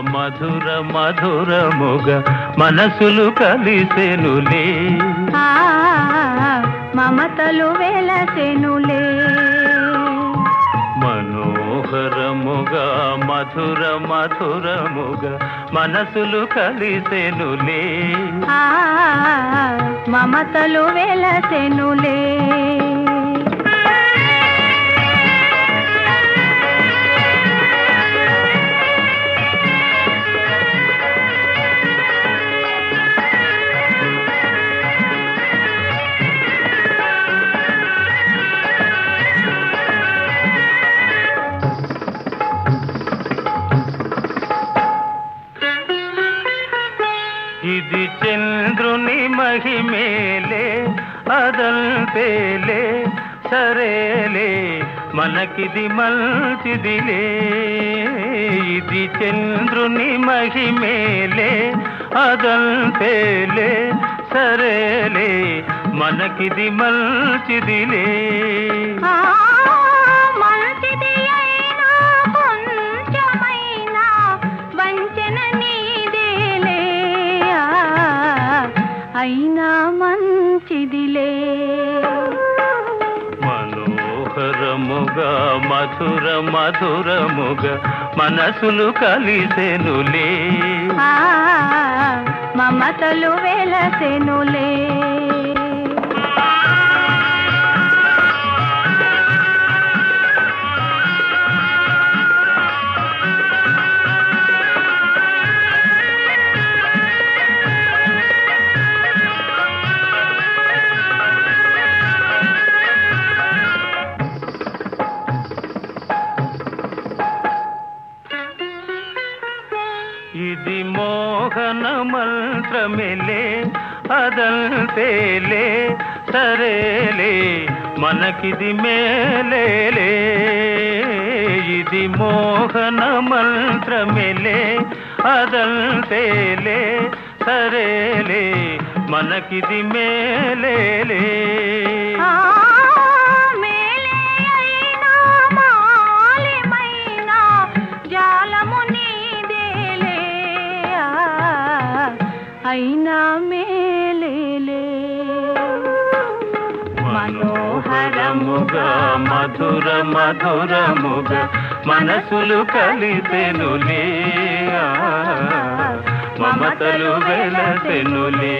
మధుర మధురముగ మనసులు కలిసెనులే. మమతలు వెలసెనులే. మనోహరముగా మధుర మధురముగ మనసులు కలిసెనులే. మమతలు వెలసెనులే. ఇది చంద్రుని మహిమేలే అదల్పేలే సరేలే మనకిది మంచిదిలే. ఇది చంద్రుని మహిమేలే అదల్పేలే సరేలే మనకిది మంచిదిలే. అయినా మంచిదిలే. మనోహరముగా మధుర మధురముగా మనసులు కలిసెనులే. మమతలు వెలసెనులే. ఇది మోహన మంత్రమిలే అదంతేలే సరేలే మనకిది మేలేలే ఇది మోహన మంత్రమిలే అదంతేలే సరేలే మనకిది మేలేలే అయినా మేలేలే. మనోహరముగా మధుర మధురముగా మనసులు కలిసెనులే ఆ, మమతలు వెలసెనులే.